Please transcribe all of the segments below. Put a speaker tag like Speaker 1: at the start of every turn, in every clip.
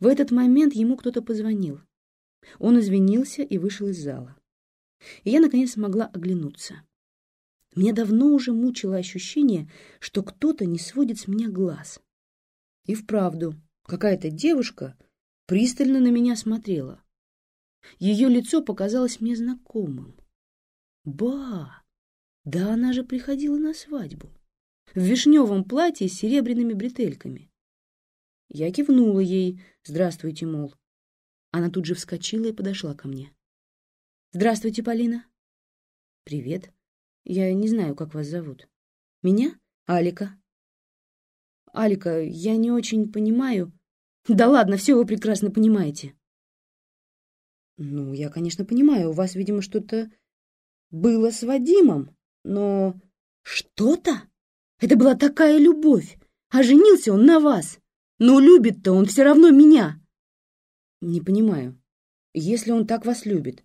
Speaker 1: В этот момент ему кто-то позвонил. Он извинился и вышел из зала. И я, наконец, смогла оглянуться. Меня давно уже мучило ощущение, что кто-то не сводит с меня глаз. И вправду, какая-то девушка пристально на меня смотрела. Ее лицо показалось мне знакомым. Ба! Да она же приходила на свадьбу. В вишневом платье с серебряными бретельками. Я кивнула ей «Здравствуйте, мол». Она тут же вскочила и подошла ко мне. «Здравствуйте, Полина». «Привет. Я не знаю, как вас зовут. Меня? Алика». «Алика, я не очень понимаю...» «Да ладно, все вы прекрасно понимаете». «Ну, я, конечно, понимаю, у вас, видимо, что-то было с Вадимом, но...» «Что-то? Это была такая любовь, а женился он на вас. Но любит-то он все равно меня». «Не понимаю. Если он так вас любит,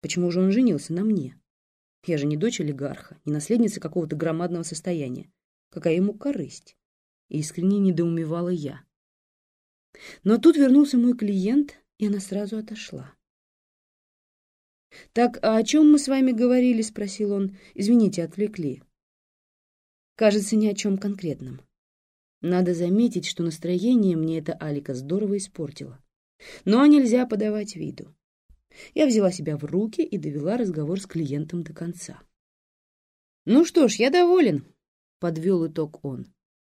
Speaker 1: почему же он женился на мне? Я же не дочь олигарха, не наследница какого-то громадного состояния. Какая ему корысть?» Искренне недоумевала я. Но тут вернулся мой клиент, и она сразу отошла. «Так, а о чем мы с вами говорили?» — спросил он. «Извините, отвлекли». «Кажется, ни о чем конкретном. Надо заметить, что настроение мне эта Алика здорово испортила. Но нельзя подавать виду. Я взяла себя в руки и довела разговор с клиентом до конца. «Ну что ж, я доволен», — подвел итог он.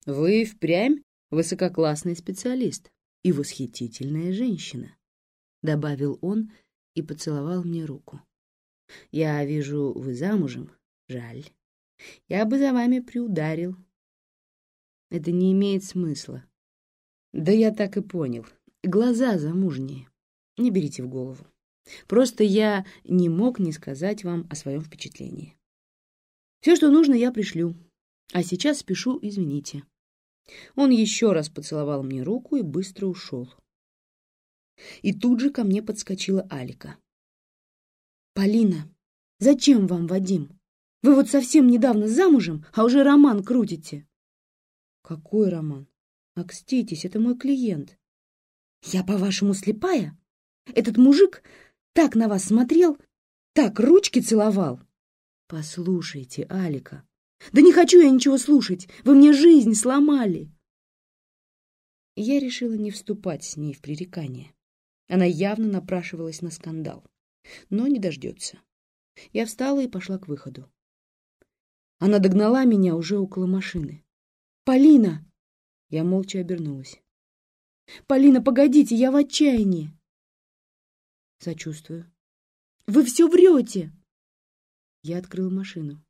Speaker 1: «Вы впрямь высококлассный специалист и восхитительная женщина», — добавил он, — и поцеловал мне руку. «Я вижу, вы замужем. Жаль. Я бы за вами приударил». «Это не имеет смысла». «Да я так и понял. Глаза замужние. Не берите в голову. Просто я не мог не сказать вам о своем впечатлении. Все, что нужно, я пришлю. А сейчас спешу, извините». Он еще раз поцеловал мне руку и быстро ушел. И тут же ко мне подскочила Алика. «Полина, зачем вам Вадим? Вы вот совсем недавно замужем, а уже роман крутите». «Какой роман? Окститесь, это мой клиент». «Я, по-вашему, слепая? Этот мужик так на вас смотрел, так ручки целовал». «Послушайте, Алика». «Да не хочу я ничего слушать, вы мне жизнь сломали». Я решила не вступать с ней в пререкание. Она явно напрашивалась на скандал, но не дождется. Я встала и пошла к выходу. Она догнала меня уже около машины. «Полина!» Я молча обернулась. «Полина, погодите, я в отчаянии!» «Сочувствую». «Вы все врете!» Я открыла машину.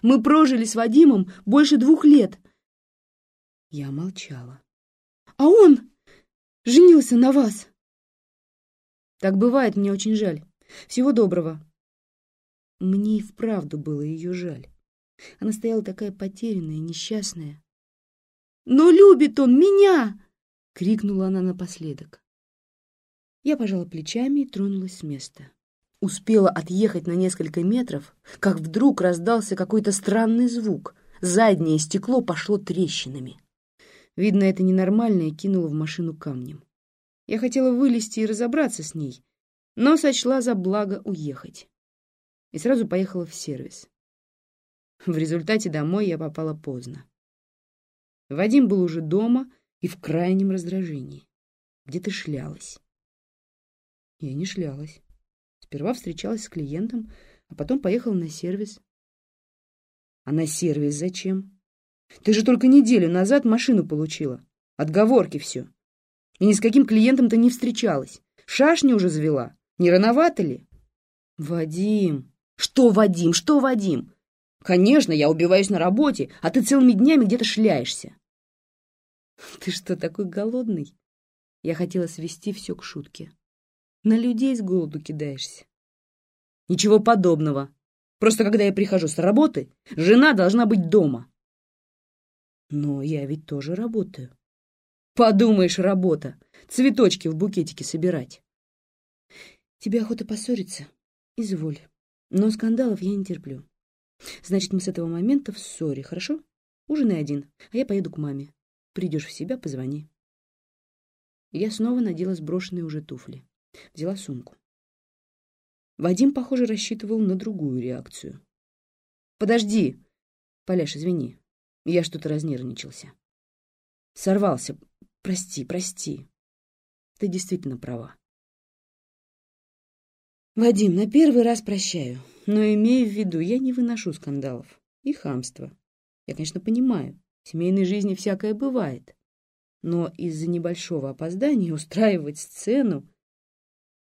Speaker 1: «Мы прожили с Вадимом больше двух лет!» Я молчала. «А он женился на вас!» Так бывает, мне очень жаль. Всего доброго. Мне и вправду было ее жаль. Она стояла такая потерянная, несчастная. «Но любит он меня!» — крикнула она напоследок. Я пожала плечами и тронулась с места. Успела отъехать на несколько метров, как вдруг раздался какой-то странный звук. Заднее стекло пошло трещинами. Видно, это ненормальное кинуло в машину камнем. Я хотела вылезти и разобраться с ней, но сочла за благо уехать. И сразу поехала в сервис. В результате домой я попала поздно. Вадим был уже дома и в крайнем раздражении. Где ты шлялась? Я не шлялась. Сперва встречалась с клиентом, а потом поехала на сервис. А на сервис зачем? Ты же только неделю назад машину получила. Отговорки все. И ни с каким клиентом-то не встречалась. Шашни уже завела. Не рановато ли? Вадим. Что, Вадим? Что, Вадим? Конечно, я убиваюсь на работе, а ты целыми днями где-то шляешься. Ты что, такой голодный? Я хотела свести все к шутке. На людей с голоду кидаешься. Ничего подобного. Просто когда я прихожу с работы, жена должна быть дома. Но я ведь тоже работаю. Подумаешь, работа. Цветочки в букетике собирать. Тебе охота поссориться? Изволь. Но скандалов я не терплю. Значит, мы с этого момента в ссоре, хорошо? Ужинай один, а я поеду к маме. Придешь в себя, позвони. Я снова надела сброшенные уже туфли. Взяла сумку. Вадим, похоже, рассчитывал на другую реакцию. «Подожди!» «Поляш, извини, я что-то разнервничался. Сорвался. Прости, прости. Ты действительно права. Вадим, на первый раз прощаю, но имею в виду, я не выношу скандалов и хамства. Я, конечно, понимаю, в семейной жизни всякое бывает. Но из-за небольшого опоздания устраивать сцену...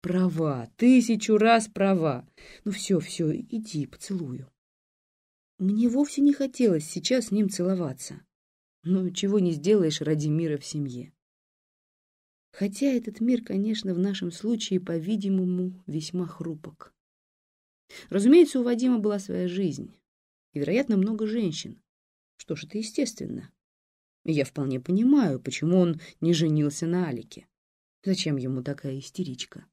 Speaker 1: Права, тысячу раз права. Ну все, все, иди, поцелую. Мне вовсе не хотелось сейчас с ним целоваться. Ну, чего не сделаешь ради мира в семье. Хотя этот мир, конечно, в нашем случае, по-видимому, весьма хрупок. Разумеется, у Вадима была своя жизнь. И, вероятно, много женщин. Что ж, это естественно. я вполне понимаю, почему он не женился на Алике. Зачем ему такая истеричка?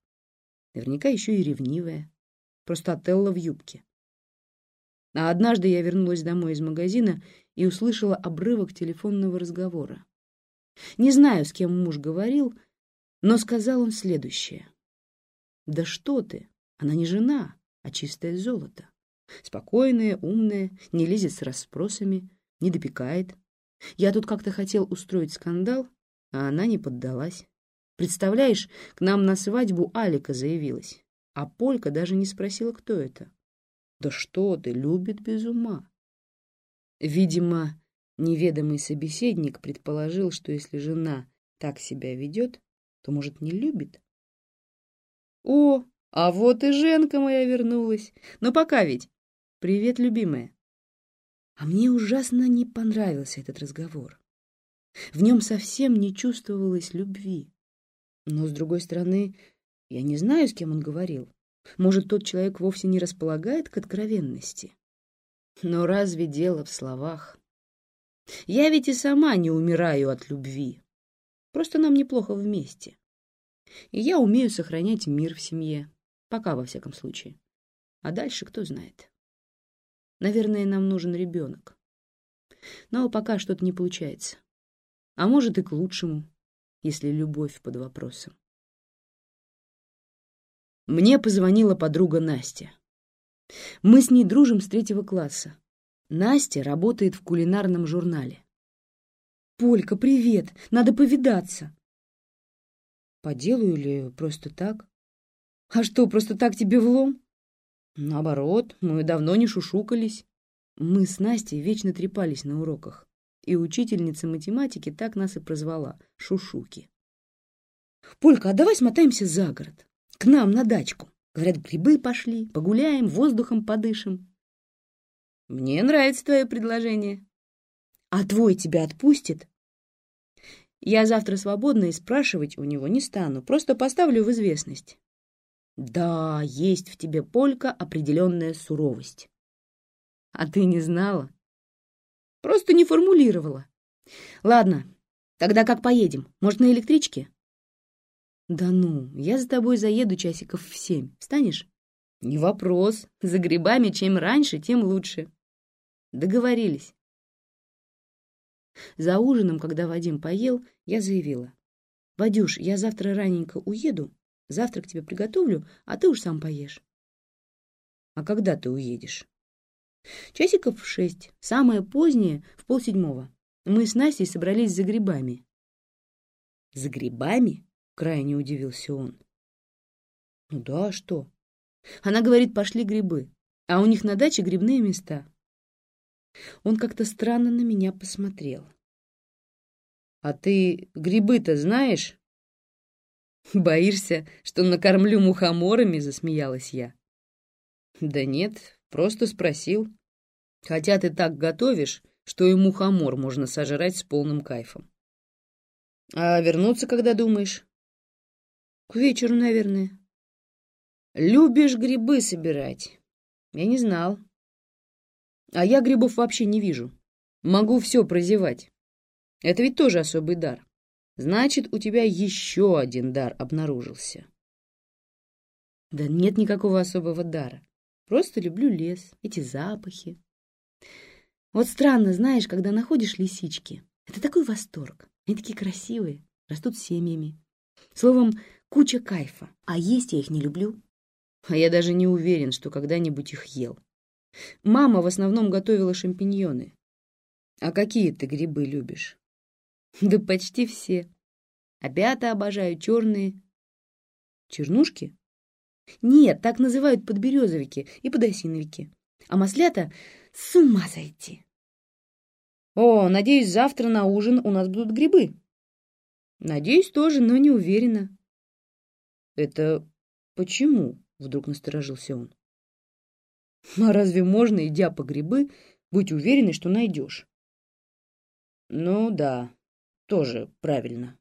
Speaker 1: Наверняка еще и ревнивая. Просто Отелло в юбке. А однажды я вернулась домой из магазина и услышала обрывок телефонного разговора. Не знаю, с кем муж говорил, но сказал он следующее. «Да что ты, она не жена, а чистое золото. Спокойная, умная, не лезет с расспросами, не допекает. Я тут как-то хотел устроить скандал, а она не поддалась. Представляешь, к нам на свадьбу Алика заявилась, а Полька даже не спросила, кто это. Да что ты, любит без ума. Видимо, неведомый собеседник предположил, что если жена так себя ведет, то, может, не любит. О, а вот и Женка моя вернулась. Но пока ведь. Привет, любимая. А мне ужасно не понравился этот разговор. В нем совсем не чувствовалось любви. Но, с другой стороны, я не знаю, с кем он говорил. Может, тот человек вовсе не располагает к откровенности? Но разве дело в словах? Я ведь и сама не умираю от любви. Просто нам неплохо вместе. И я умею сохранять мир в семье. Пока, во всяком случае. А дальше кто знает. Наверное, нам нужен ребенок. Но пока что-то не получается. А может и к лучшему, если любовь под вопросом. Мне позвонила подруга Настя. Мы с ней дружим с третьего класса. Настя работает в кулинарном журнале. «Полька, привет! Надо повидаться!» «По делу или просто так?» «А что, просто так тебе влом?» «Наоборот, мы давно не шушукались. Мы с Настей вечно трепались на уроках, и учительница математики так нас и прозвала — шушуки. Полька, а давай смотаемся за город. К нам на дачку. Говорят, грибы пошли, погуляем, воздухом подышим. Мне нравится твое предложение. А твой тебя отпустит? Я завтра свободна и спрашивать у него не стану, просто поставлю в известность. Да, есть в тебе, Полька, определенная суровость. А ты не знала? Просто не формулировала. Ладно, тогда как поедем? Может, на электричке? «Да ну, я за тобой заеду часиков в семь. Встанешь?» «Не вопрос. За грибами чем раньше, тем лучше». «Договорились». За ужином, когда Вадим поел, я заявила. «Вадюш, я завтра раненько уеду, завтрак тебе приготовлю, а ты уж сам поешь». «А когда ты уедешь?» «Часиков в шесть, самое позднее, в полседьмого. Мы с Настей собрались за грибами». «За грибами?» Крайне удивился он. Ну да, а что? Она говорит, пошли грибы, а у них на даче грибные места. Он как-то странно на меня посмотрел. А ты грибы-то знаешь? Боишься, что накормлю мухоморами, засмеялась я. Да нет, просто спросил. Хотя ты так готовишь, что и мухомор можно сожрать с полным кайфом. А вернуться когда думаешь? К вечеру, наверное. Любишь грибы собирать? Я не знал. А я грибов вообще не вижу. Могу все прозевать. Это ведь тоже особый дар. Значит, у тебя еще один дар обнаружился. Да нет никакого особого дара. Просто люблю лес, эти запахи. Вот странно, знаешь, когда находишь лисички. Это такой восторг. Они такие красивые, растут семьями. Словом, куча кайфа. А есть я их не люблю. А я даже не уверен, что когда-нибудь их ел. Мама в основном готовила шампиньоны. А какие ты грибы любишь? Да почти все. Опята обожаю, черные. Чернушки? Нет, так называют подберезовики и подосиновики. А маслята — с ума сойти. О, надеюсь, завтра на ужин у нас будут грибы. Надеюсь тоже, но не уверена. Это почему? Вдруг насторожился он. А разве можно, идя по грибы, быть уверенной, что найдешь? Ну да, тоже правильно.